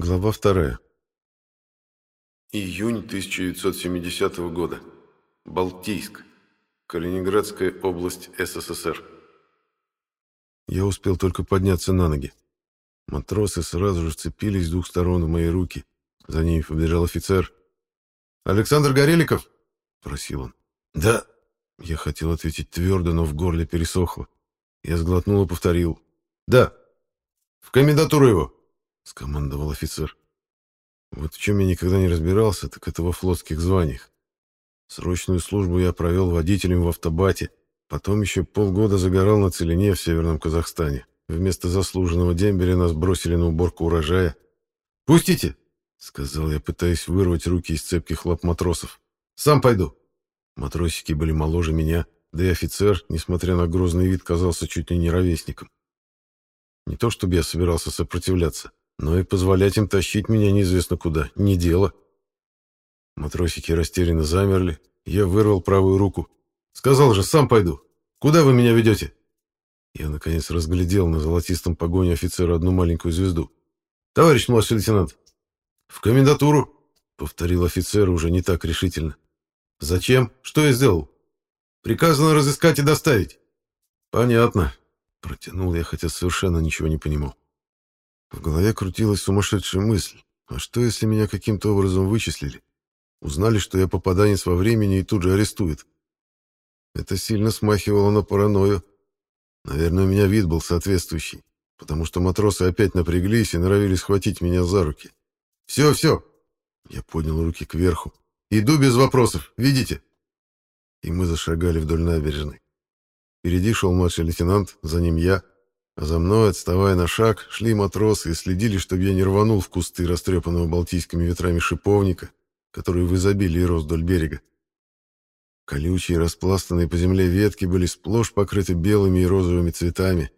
Глава вторая. Июнь 1970 года. Балтийск. Калининградская область СССР. Я успел только подняться на ноги. Матросы сразу же вцепились с двух сторон в мои руки. За ними побежал офицер. «Александр Гореликов?» — просил он. «Да». Я хотел ответить твердо, но в горле пересохло. Я сглотнул и повторил. «Да». «В комендатуру его!» — скомандовал офицер. Вот в чем я никогда не разбирался, так это во флотских званиях. Срочную службу я провел водителем в автобате, потом еще полгода загорал на целине в Северном Казахстане. Вместо заслуженного дембеля нас бросили на уборку урожая. «Пустите!» — сказал я, пытаясь вырвать руки из цепких лап матросов. «Сам пойду!» Матросики были моложе меня, да и офицер, несмотря на грозный вид, казался чуть ли не ровесником. Не то чтобы я собирался сопротивляться. Но и позволять им тащить меня неизвестно куда, не дело. Матросики растерянно замерли, я вырвал правую руку. Сказал же, сам пойду. Куда вы меня ведете? Я, наконец, разглядел на золотистом погоне офицера одну маленькую звезду. «Товарищ младший лейтенант!» «В комендатуру!» — повторил офицер уже не так решительно. «Зачем? Что я сделал?» «Приказано разыскать и доставить». «Понятно», — протянул я, хотя совершенно ничего не понимал. В голове крутилась сумасшедшая мысль. А что, если меня каким-то образом вычислили? Узнали, что я попаданец во времени и тут же арестуют. Это сильно смахивало на паранойю. Наверное, у меня вид был соответствующий, потому что матросы опять напряглись и норовили схватить меня за руки. «Все, все!» Я поднял руки кверху. «Иду без вопросов, видите?» И мы зашагали вдоль набережной. Впереди шел младший лейтенант, за ним я — а за мной, отставая на шаг, шли матросы и следили, чтобы я не рванул в кусты растрепанного балтийскими ветрами шиповника, который в изобилии рос вдоль берега. Колючие, распластанные по земле ветки были сплошь покрыты белыми и розовыми цветами.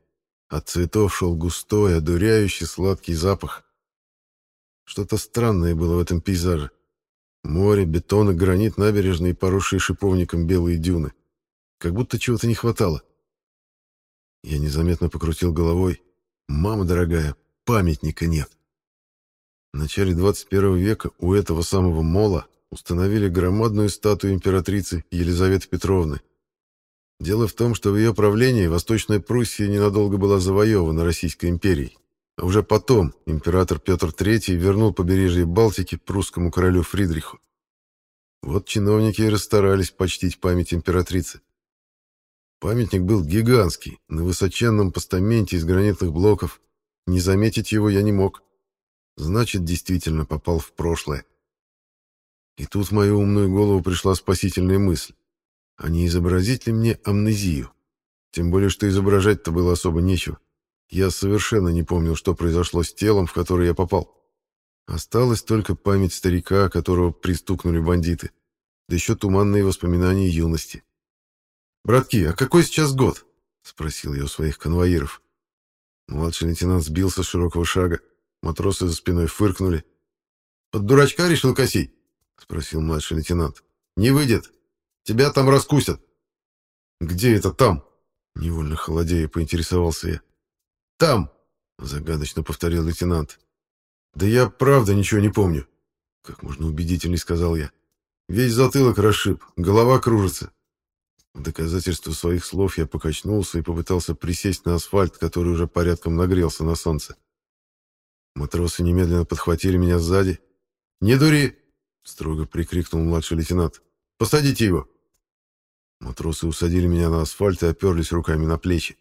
От цветов шел густой, одуряющий сладкий запах. Что-то странное было в этом пейзаже. Море, бетон и гранит набережные, поросшие шиповником белые дюны. Как будто чего-то не хватало. Я незаметно покрутил головой. «Мама дорогая, памятника нет». В начале 21 века у этого самого мола установили громадную статую императрицы Елизаветы Петровны. Дело в том, что в ее правлении Восточная Пруссия ненадолго была завоевана Российской империей. А уже потом император Петр III вернул побережье Балтики прусскому королю Фридриху. Вот чиновники и расстарались почтить память императрицы. Памятник был гигантский, на высоченном постаменте из гранитных блоков. Не заметить его я не мог. Значит, действительно попал в прошлое. И тут в мою умную голову пришла спасительная мысль. А не изобразить ли мне амнезию? Тем более, что изображать-то было особо нечего. Я совершенно не помнил, что произошло с телом, в которое я попал. Осталась только память старика, которого пристукнули бандиты, да еще туманные воспоминания юности. «Братки, а какой сейчас год?» — спросил я у своих конвоиров. Младший лейтенант сбился с широкого шага. Матросы за спиной фыркнули. «Под дурачка решил косить?» — спросил младший лейтенант. «Не выйдет. Тебя там раскусят». «Где это там?» — невольно холодея поинтересовался я. «Там!» — загадочно повторил лейтенант. «Да я правда ничего не помню», — как можно убедительней сказал я. «Весь затылок расшиб, голова кружится. В доказательство своих слов я покачнулся и попытался присесть на асфальт, который уже порядком нагрелся на солнце. Матросы немедленно подхватили меня сзади. «Не дури!» — строго прикрикнул младший лейтенант. «Посадите его!» Матросы усадили меня на асфальт и оперлись руками на плечи.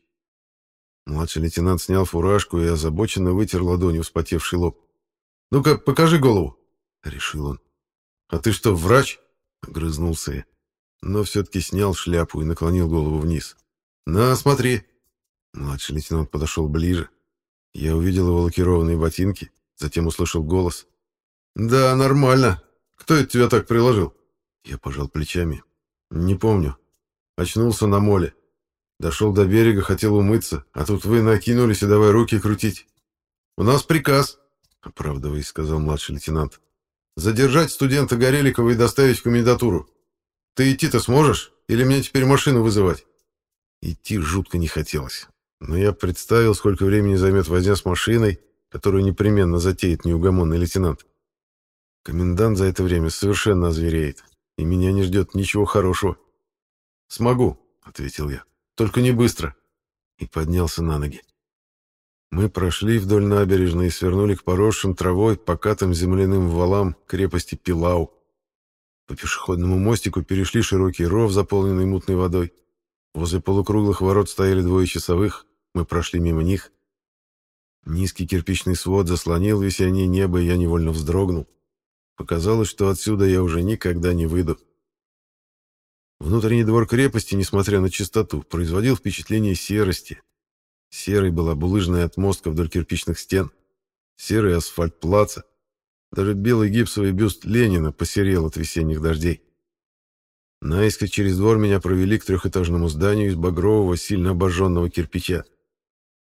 Младший лейтенант снял фуражку и озабоченно вытер ладонью вспотевший лоб. «Ну-ка, покажи голову!» — решил он. «А ты что, врач?» — огрызнулся я но все-таки снял шляпу и наклонил голову вниз. «На, смотри!» Младший лейтенант подошел ближе. Я увидел его лакированные ботинки, затем услышал голос. «Да, нормально. Кто это тебя так приложил?» Я пожал плечами. «Не помню. Очнулся на моле. Дошел до берега, хотел умыться, а тут вы накинулись и давай руки крутить. У нас приказ, — оправдываясь, сказал младший лейтенант. Задержать студента Гореликова и доставить в комендатуру. Ты идти-то сможешь? Или мне теперь машину вызывать?» Идти жутко не хотелось. Но я представил, сколько времени займет возня с машиной, которую непременно затеет неугомонный лейтенант. Комендант за это время совершенно озвереет, и меня не ждет ничего хорошего. «Смогу», — ответил я, — «только не быстро», и поднялся на ноги. Мы прошли вдоль набережной и свернули к поросшим травой, покатым земляным валам крепости Пилау. По пешеходному мостику перешли широкий ров, заполненный мутной водой. Возле полукруглых ворот стояли двое часовых, мы прошли мимо них. Низкий кирпичный свод заслонил весеннее небо, и я невольно вздрогнул. Показалось, что отсюда я уже никогда не выйду. Внутренний двор крепости, несмотря на чистоту, производил впечатление серости. Серой была булыжная отмостка вдоль кирпичных стен, серый асфальт плаца, даже белый гипсовый бюст Ленина посерел от весенних дождей. Наискось через двор меня провели к трехэтажному зданию из багрового, сильно обожженного кирпича.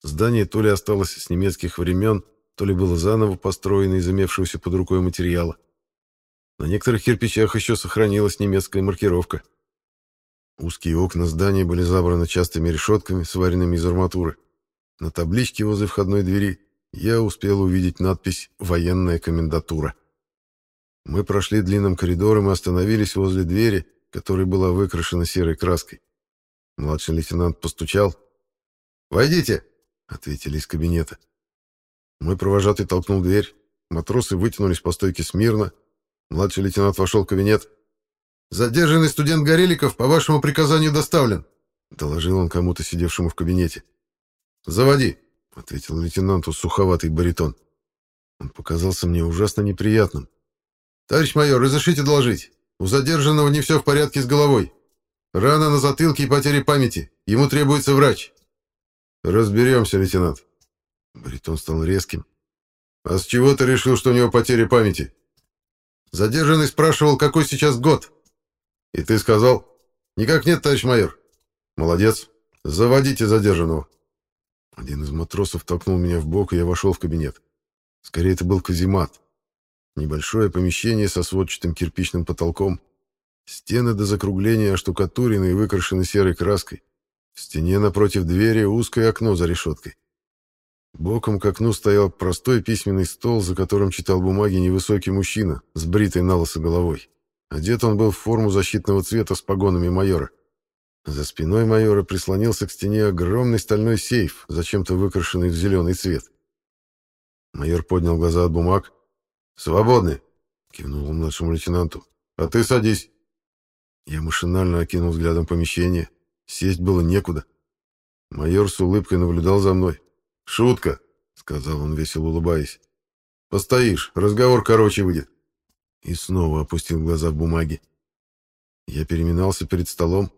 Здание то ли осталось с немецких времен, то ли было заново построено из имевшегося под рукой материала. На некоторых кирпичах еще сохранилась немецкая маркировка. Узкие окна здания были забраны частыми решетками, сваренными из арматуры. На табличке возле входной двери я успел увидеть надпись «Военная комендатура». Мы прошли длинным коридором и остановились возле двери, которая была выкрашена серой краской. Младший лейтенант постучал. «Войдите!» — ответили из кабинета. Мой провожатый толкнул дверь. Матросы вытянулись по стойке смирно. Младший лейтенант вошел в кабинет. «Задержанный студент Гореликов по вашему приказанию доставлен», — доложил он кому-то, сидевшему в кабинете. «Заводи», — ответил лейтенанту суховатый баритон. Он показался мне ужасно неприятным. «Товарищ майор, разрешите доложить. У задержанного не все в порядке с головой. Рана на затылке и потеря памяти. Ему требуется врач». «Разберемся, лейтенант». Баритон стал резким. «А с чего ты решил, что у него потеря памяти?» Задержанный спрашивал, какой сейчас год. И ты сказал? Никак нет, товарищ майор. Молодец. Заводите задержанного. Один из матросов толкнул меня в бок, и я вошел в кабинет. Скорее, это был каземат. Небольшое помещение со сводчатым кирпичным потолком. Стены до закругления оштукатурены и выкрашены серой краской. В стене напротив двери узкое окно за решеткой. Боком к окну стоял простой письменный стол, за которым читал бумаги невысокий мужчина с бритой на головой. Одет он был в форму защитного цвета с погонами майора. За спиной майора прислонился к стене огромный стальной сейф, зачем-то выкрашенный в зеленый цвет. Майор поднял глаза от бумаг. «Свободны!» — кивнул он младшему лейтенанту. «А ты садись!» Я машинально окинул взглядом помещение. Сесть было некуда. Майор с улыбкой наблюдал за мной. «Шутка!» — сказал он, весело улыбаясь. «Постоишь, разговор короче выйдет». И снова опустил глаза в бумаги. Я переминался перед столом,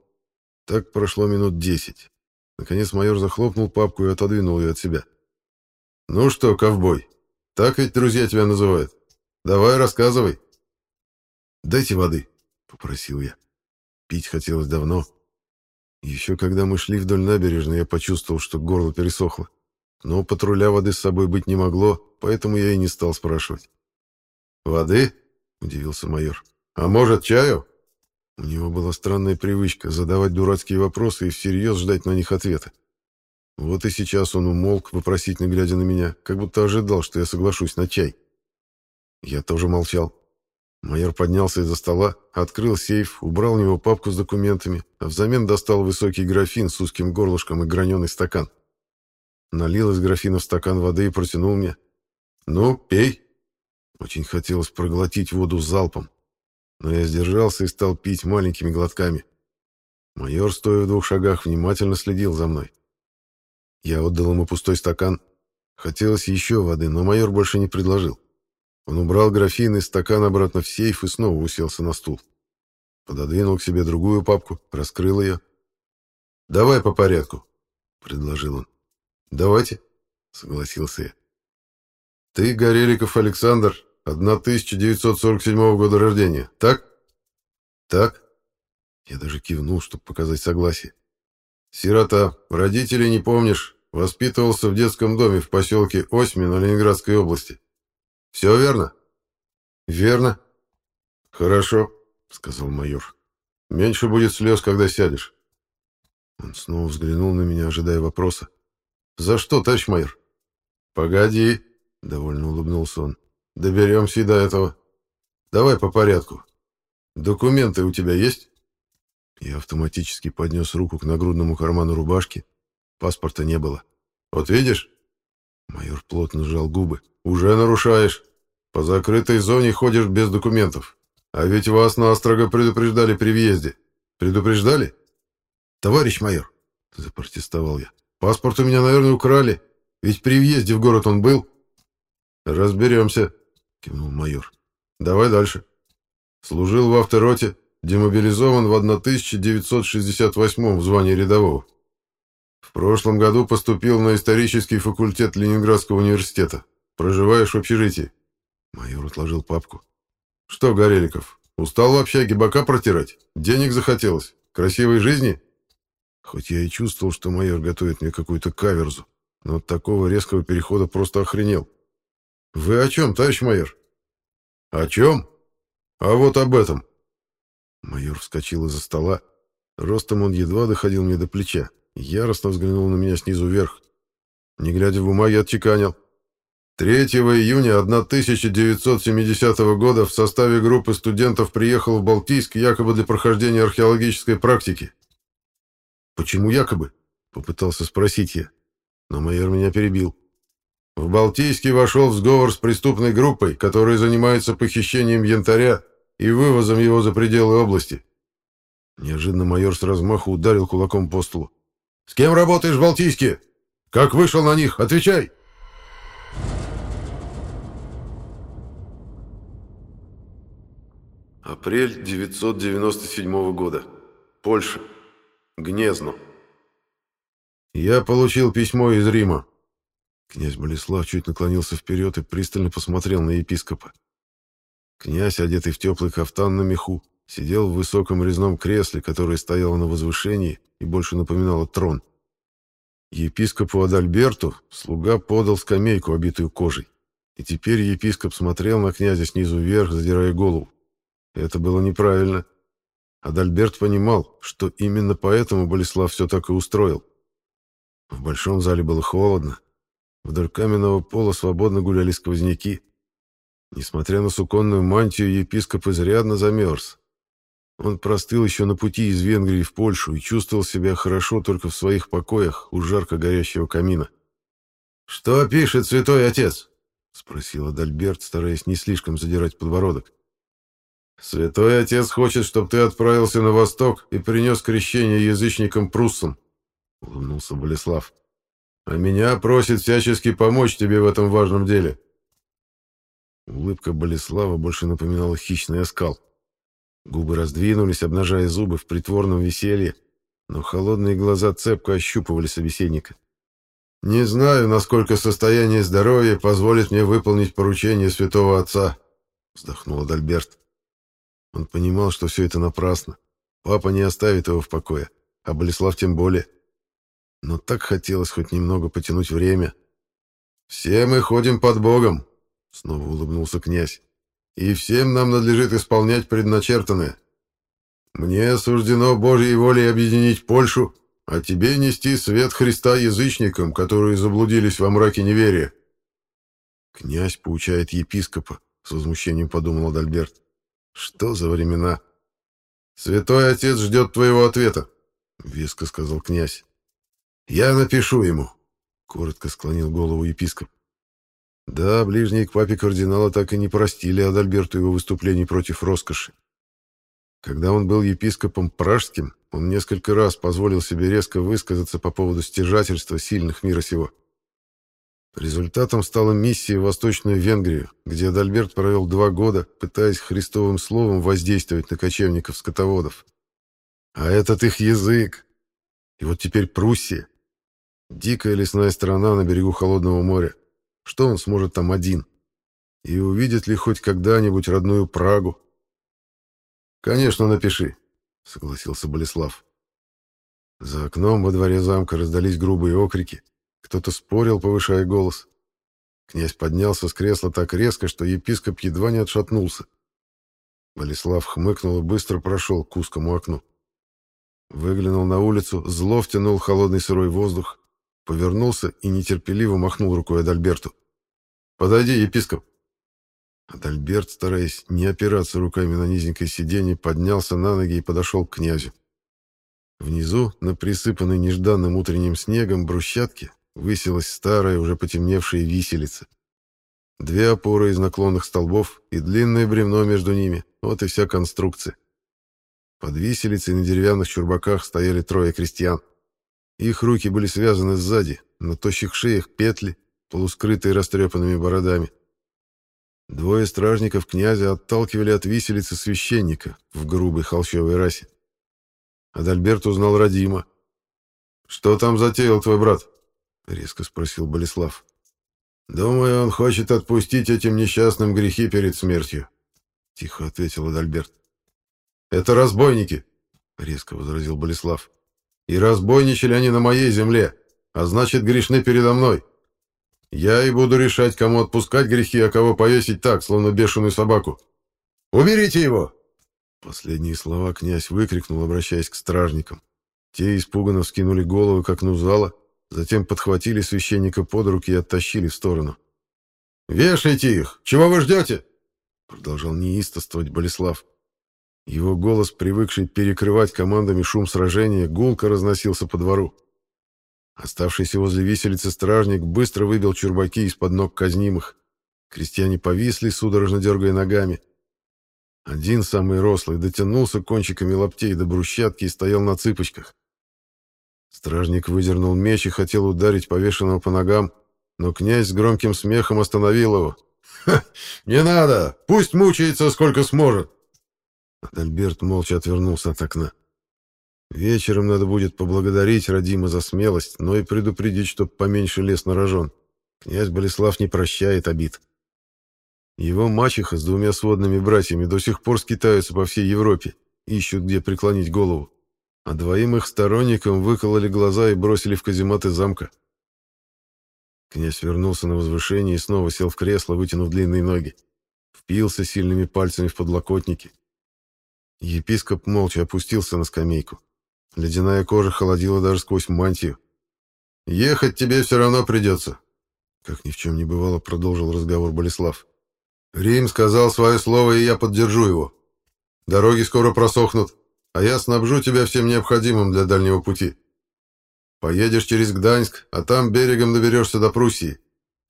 так прошло минут десять. Наконец майор захлопнул папку и отодвинул ее от себя. «Ну что, ковбой, так ведь друзья тебя называют? Давай, рассказывай». «Дайте воды», — попросил я. Пить хотелось давно. Еще когда мы шли вдоль набережной, я почувствовал, что горло пересохло. Но патруля воды с собой быть не могло, поэтому я и не стал спрашивать. «Воды?» — удивился майор. «А может, чаю?» У него была странная привычка задавать дурацкие вопросы и всерьез ждать на них ответа. Вот и сейчас он умолк, вопросительно глядя на меня, как будто ожидал, что я соглашусь на чай. Я тоже молчал. Майор поднялся из-за стола, открыл сейф, убрал в него папку с документами, а взамен достал высокий графин с узким горлышком и граненый стакан. Налил из графина в стакан воды и протянул мне. «Ну, пей». Очень хотелось проглотить воду залпом, но я сдержался и стал пить маленькими глотками. Майор, стоя в двух шагах, внимательно следил за мной. Я отдал ему пустой стакан. Хотелось еще воды, но майор больше не предложил. Он убрал графин и стакан обратно в сейф и снова уселся на стул. Пододвинул к себе другую папку, раскрыл ее. «Давай по порядку», — предложил он. «Давайте», — согласился я. «Ты, Гореликов Александр, 1947 года рождения, так? Так. Я даже кивнул, чтобы показать согласие. Сирота, родителей не помнишь, воспитывался в детском доме в поселке Осьмин Ленинградской области. Все верно? Верно. Хорошо, сказал майор. Меньше будет слез, когда сядешь. Он снова взглянул на меня, ожидая вопроса. «За что, товарищ майор?» «Погоди», — довольно улыбнулся он. «Доберемся и до этого. Давай по порядку. Документы у тебя есть?» Я автоматически поднес руку к нагрудному карману рубашки. Паспорта не было. «Вот видишь?» Майор плотно сжал губы. «Уже нарушаешь. По закрытой зоне ходишь без документов. А ведь вас настрого предупреждали при въезде. Предупреждали?» «Товарищ майор», — запротестовал я, — «паспорт у меня, наверное, украли. Ведь при въезде в город он был». «Разберемся», — кивнул майор. «Давай дальше. Служил в автороте, демобилизован в 1968 в звании рядового. В прошлом году поступил на исторический факультет Ленинградского университета. Проживаешь в общежитии?» Майор отложил папку. «Что, Гореликов, устал в общаге бока протирать? Денег захотелось? Красивой жизни?» Хоть я и чувствовал, что майор готовит мне какую-то каверзу, но от такого резкого перехода просто охренел. «Вы о чем, товарищ майор?» «О чем? А вот об этом». Майор вскочил из-за стола. Ростом он едва доходил мне до плеча. Яростно взглянул на меня снизу вверх. Не глядя в бумаги, отчеканил. 3 июня 1970 года в составе группы студентов приехал в Балтийск якобы для прохождения археологической практики. «Почему якобы?» — попытался спросить я. Но майор меня перебил. В Балтийске вошел в сговор с преступной группой, которая занимается похищением янтаря и вывозом его за пределы области. Неожиданно майор с размаху ударил кулаком по столу. «С кем работаешь в Балтийске? Как вышел на них? Отвечай!» Апрель 997 года. Польша. Гнезно. Я получил письмо из Рима. Князь Болеслав чуть наклонился вперед и пристально посмотрел на епископа. Князь, одетый в теплый кафтан на меху, сидел в высоком резном кресле, которое стояло на возвышении и больше напоминало трон. Епископу Адальберту слуга подал скамейку, обитую кожей, и теперь епископ смотрел на князя снизу вверх, задирая голову. Это было неправильно. Адальберт понимал, что именно поэтому Болеслав все так и устроил. В большом зале было холодно. Вдоль каменного пола свободно гуляли сквозняки. Несмотря на суконную мантию, епископ изрядно замерз. Он простыл еще на пути из Венгрии в Польшу и чувствовал себя хорошо только в своих покоях у жарко горящего камина. «Что пишет святой отец?» — спросил Адальберт, стараясь не слишком задирать подбородок. «Святой отец хочет, чтобы ты отправился на восток и принес крещение язычникам-пруссам», — улыбнулся Болеслав. «А меня просит всячески помочь тебе в этом важном деле». Улыбка Болеслава больше напоминала хищный оскал. Губы раздвинулись, обнажая зубы в притворном веселье, но холодные глаза цепко ощупывали собеседника. «Не знаю, насколько состояние здоровья позволит мне выполнить поручение святого отца», — вздохнул Адальберт. Он понимал, что все это напрасно. Папа не оставит его в покое, а Болеслав тем более. Но так хотелось хоть немного потянуть время. «Все мы ходим под Богом», — снова улыбнулся князь. «И всем нам надлежит исполнять предначертанное. Мне суждено Божьей волей объединить Польшу, а тебе нести свет Христа язычникам, которые заблудились во мраке неверия». «Князь поучает епископа», — с возмущением подумал Адальберт. Что за времена? Святой отец ждет твоего ответа, веско сказал князь. Я напишу ему, коротко склонил голову епископ. Да, ближние к папе кардинала так и не простили Адальберту его выступлений против роскоши. Когда он был епископом пражским, он несколько раз позволил себе резко высказаться по поводу стяжательства сильных мира сего. Результатом стала миссия в Восточную Венгрию, где Адальберт провел два года, пытаясь христовым словом воздействовать на кочевников-скотоводов. А этот их язык! И вот теперь Пруссия. Дикая лесная страна на берегу Холодного моря. Что он сможет там один? И увидит ли хоть когда-нибудь родную Прагу? «Конечно, напиши», — согласился Болеслав. За окном во дворе замка раздались грубые окрики. Кто-то спорил, повышая голос. Князь поднялся с кресла так резко, что епископ едва не отшатнулся. Болеслав хмыкнул и быстро прошел к узкому окну. Выглянул на улицу, зло втянул холодный сырой воздух, повернулся и нетерпеливо махнул рукой Адальберту. Подойди, епископ. Адальберт, стараясь не опираться руками на низенькое сиденье, поднялся на ноги и подошел к князю. Внизу, на присыпанной нежданным утренним снегом брусчатке, высилась старая, уже потемневшая виселица. Две опоры из наклонных столбов и длинное бревно между ними. Вот и вся конструкция. Под виселицей на деревянных чурбаках стояли трое крестьян. Их руки были связаны сзади, на тощих шеях петли, полускрытые растрепанными бородами. Двое стражников князя отталкивали от виселицы священника в грубой холщовой расе. Адальберт узнал Радима. «Что там затеял твой брат?» — резко спросил Болеслав. «Думаю, он хочет отпустить этим несчастным грехи перед смертью», — тихо ответил Адальберт. «Это разбойники», — резко возразил Болеслав. «И разбойничали они на моей земле, а значит, грешны передо мной. Я и буду решать, кому отпускать грехи, а кого повесить так, словно бешеную собаку. Уберите его!» Последние слова князь выкрикнул, обращаясь к стражникам. Те испуганно вскинули головы к окну зала, затем подхватили священника под руки и оттащили в сторону. «Вешайте их! Чего вы ждете?» Продолжал неистовствовать Болеслав. Его голос, привыкший перекрывать командами шум сражения, гулко разносился по двору. Оставшийся возле виселицы стражник быстро выбил чурбаки из-под ног казнимых. Крестьяне повисли, судорожно дергая ногами. Один, самый рослый, дотянулся кончиками лаптей до брусчатки и стоял на цыпочках. Стражник выдернул меч и хотел ударить повешенного по ногам, но князь с громким смехом остановил его. «Ха! Не надо! Пусть мучается, сколько сможет!» Адальберт молча отвернулся от окна. Вечером надо будет поблагодарить Радима за смелость, но и предупредить, чтоб поменьше лез на рожон. Князь Болеслав не прощает обид. Его мачеха с двумя сводными братьями до сих пор скитаются по всей Европе, ищут, где преклонить голову. А двоим их сторонникам выкололи глаза и бросили в казематы замка. Князь вернулся на возвышение и снова сел в кресло, вытянув длинные ноги. Впился сильными пальцами в подлокотники. Епископ молча опустился на скамейку. Ледяная кожа холодила даже сквозь мантию. «Ехать тебе все равно придется», — как ни в чем не бывало, продолжил разговор Болеслав. «Рим сказал свое слово, и я поддержу его. Дороги скоро просохнут, а я снабжу тебя всем необходимым для дальнего пути. Поедешь через Гданьск, а там берегом доберешься до Пруссии,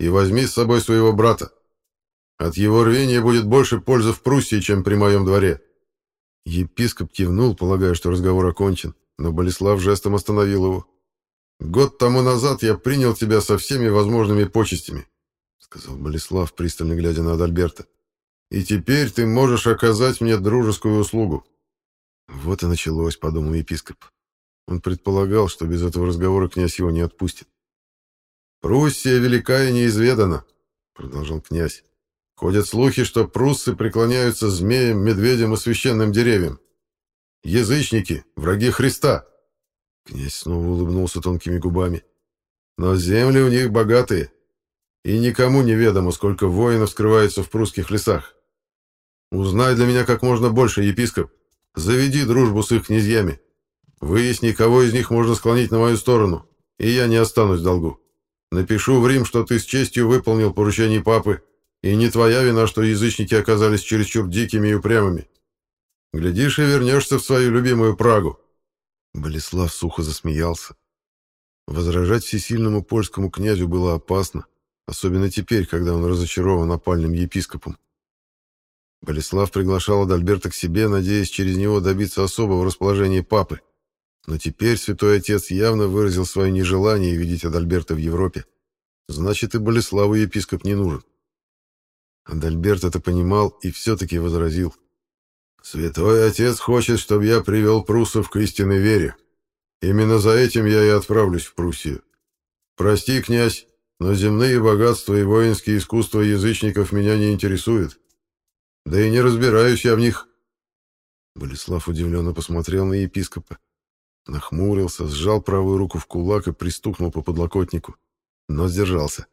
и возьми с собой своего брата. От его рвения будет больше пользы в Пруссии, чем при моем дворе». Епископ кивнул, полагая, что разговор окончен но Болеслав жестом остановил его. «Год тому назад я принял тебя со всеми возможными почестями», — сказал Болеслав, пристально глядя на Адальберта. «И теперь ты можешь оказать мне дружескую услугу». «Вот и началось», — подумал епископ. Он предполагал, что без этого разговора князь его не отпустит. «Пруссия велика и неизведана», — продолжал князь. «Ходят слухи, что пруссы преклоняются змеям, медведям и священным деревьям. Язычники, враги Христа. Князь снова улыбнулся тонкими губами. Но земли у них богатые, и никому не ведомо, сколько воинов скрывается в прусских лесах. Узнай для меня как можно больше, епископ. Заведи дружбу с их князьями. Выясни, кого из них можно склонить на мою сторону, и я не останусь в долгу. Напишу в Рим, что ты с честью выполнил поручение папы, и не твоя вина, что язычники оказались чересчур дикими и упрямыми. Глядишь и вернешься в свою любимую Прагу. Болеслав сухо засмеялся. Возражать всесильному польскому князю было опасно, особенно теперь, когда он разочарован опальным епископом. Болеслав приглашал Адальберта к себе, надеясь через него добиться особого расположения папы. Но теперь святой отец явно выразил свое нежелание видеть Адальберта в Европе. Значит, и Болеславу епископ не нужен. Адальберт это понимал и все-таки возразил. Святой Отец хочет, чтобы я привел пруссов к истинной вере. Именно за этим я и отправлюсь в Пруссию. Прости, князь, но земные богатства и воинские искусства язычников меня не интересуют. Да и не разбираюсь я в них. Болеслав удивленно посмотрел на епископа. Нахмурился, сжал правую руку в кулак и пристукнул по подлокотнику, но сдержался.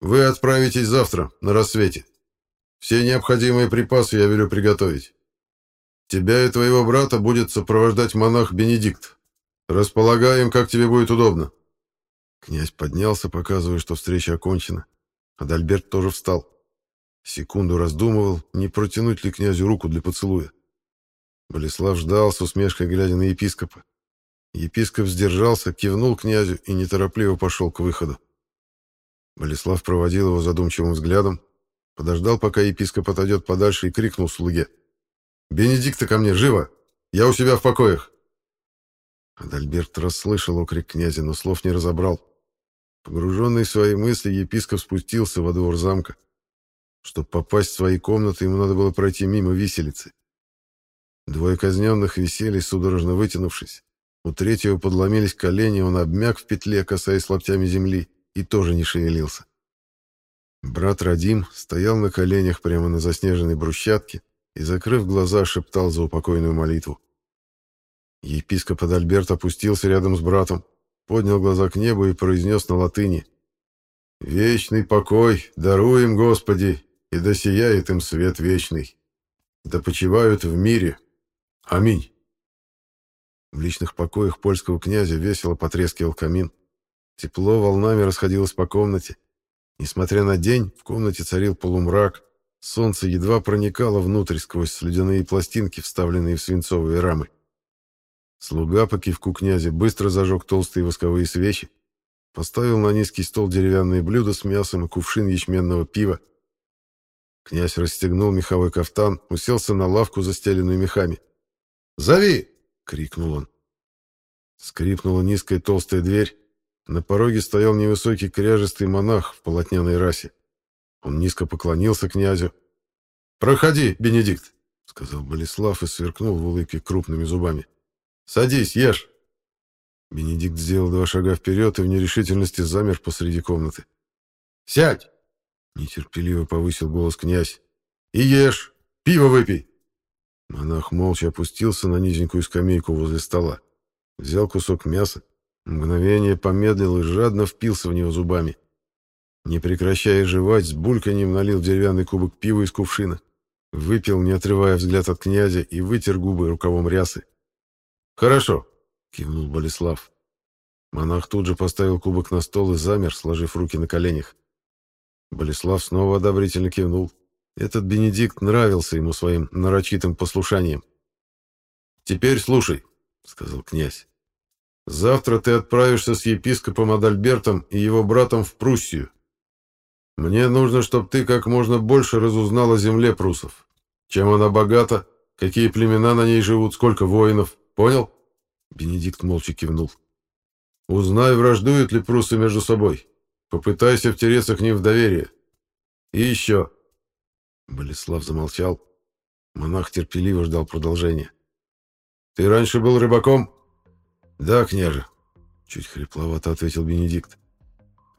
«Вы отправитесь завтра, на рассвете. Все необходимые припасы я велю приготовить. Тебя и твоего брата будет сопровождать монах Бенедикт. Располагаем, как тебе будет удобно». Князь поднялся, показывая, что встреча окончена. Адальберт тоже встал. Секунду раздумывал, не протянуть ли князю руку для поцелуя. Болеслав ждал с усмешкой, глядя на епископа. Епископ сдержался, кивнул князю и неторопливо пошел к выходу. Болеслав проводил его задумчивым взглядом, подождал, пока епископ отойдет подальше и крикнул слуге. «Бенедикта ко мне, живо! Я у себя в покоях!» Адальберт расслышал окрик князя, но слов не разобрал. Погруженный в свои мысли, епископ спустился во двор замка. Чтобы попасть в свои комнаты, ему надо было пройти мимо виселицы. Двое казненных висели, судорожно вытянувшись. У третьего подломились колени, он обмяк в петле, касаясь локтями земли, и тоже не шевелился. Брат Радим стоял на коленях прямо на заснеженной брусчатке и, закрыв глаза, шептал за упокойную молитву. Епископ Адальберт опустился рядом с братом, поднял глаза к небу и произнес на латыни «Вечный покой даруем, Господи, и да сияет им свет вечный. Да почивают в мире. Аминь». В личных покоях польского князя весело потрескивал камин. Тепло волнами расходилось по комнате. Несмотря на день, в комнате царил полумрак. Солнце едва проникало внутрь сквозь слюдяные пластинки, вставленные в свинцовые рамы. Слуга по кивку князя быстро зажег толстые восковые свечи, поставил на низкий стол деревянные блюда с мясом и кувшин ячменного пива. Князь расстегнул меховой кафтан, уселся на лавку, застеленную мехами. «Зови!» — крикнул он. Скрипнула низкая толстая дверь. На пороге стоял невысокий кряжестый монах в полотняной расе. Он низко поклонился князю. «Проходи, Бенедикт!» — сказал Болеслав и сверкнул в улыбке крупными зубами. Садись, ешь!» Бенедикт сделал два шага вперед и в нерешительности замер посреди комнаты. «Сядь!» — нетерпеливо повысил голос князь. «И ешь! Пиво выпей!» Монах молча опустился на низенькую скамейку возле стола. Взял кусок мяса, мгновение помедлил и жадно впился в него зубами. Не прекращая жевать, с бульканьем налил деревянный кубок пива из кувшина. Выпил, не отрывая взгляд от князя, и вытер губы рукавом рясы. «Хорошо», — кивнул Болеслав. Монах тут же поставил кубок на стол и замер, сложив руки на коленях. Болеслав снова одобрительно кивнул. Этот Бенедикт нравился ему своим нарочитым послушанием. «Теперь слушай», — сказал князь. «Завтра ты отправишься с епископом Адальбертом и его братом в Пруссию. Мне нужно, чтобы ты как можно больше разузнал о земле прусов. Чем она богата, какие племена на ней живут, сколько воинов, Понял? Бенедикт молча кивнул. Узнай, враждуют ли прусы между собой. Попытайся втереться к ним в доверие. И еще. Болеслав замолчал. Монах терпеливо ждал продолжения. Ты раньше был рыбаком? Да, княже. Чуть хрипловато ответил Бенедикт.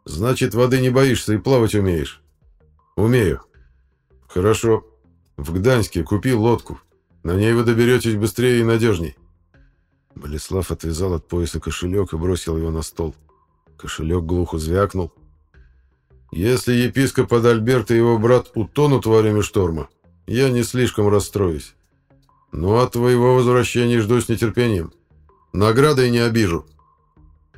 Значит, воды не боишься и плавать умеешь? Умею. Хорошо. В Гданьске купи лодку. На ней вы доберетесь быстрее и надежней. Болеслав отвязал от пояса кошелек и бросил его на стол. Кошелек глухо звякнул. «Если епископ Адальберт и его брат утонут во время шторма, я не слишком расстроюсь. Но от твоего возвращения жду с нетерпением. Наградой не обижу».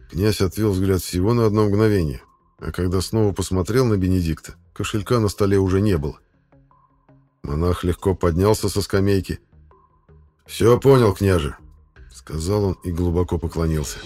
Князь отвел взгляд всего на одно мгновение, а когда снова посмотрел на Бенедикта, кошелька на столе уже не было. Монах легко поднялся со скамейки. «Все понял, княже сказал он и глубоко поклонился.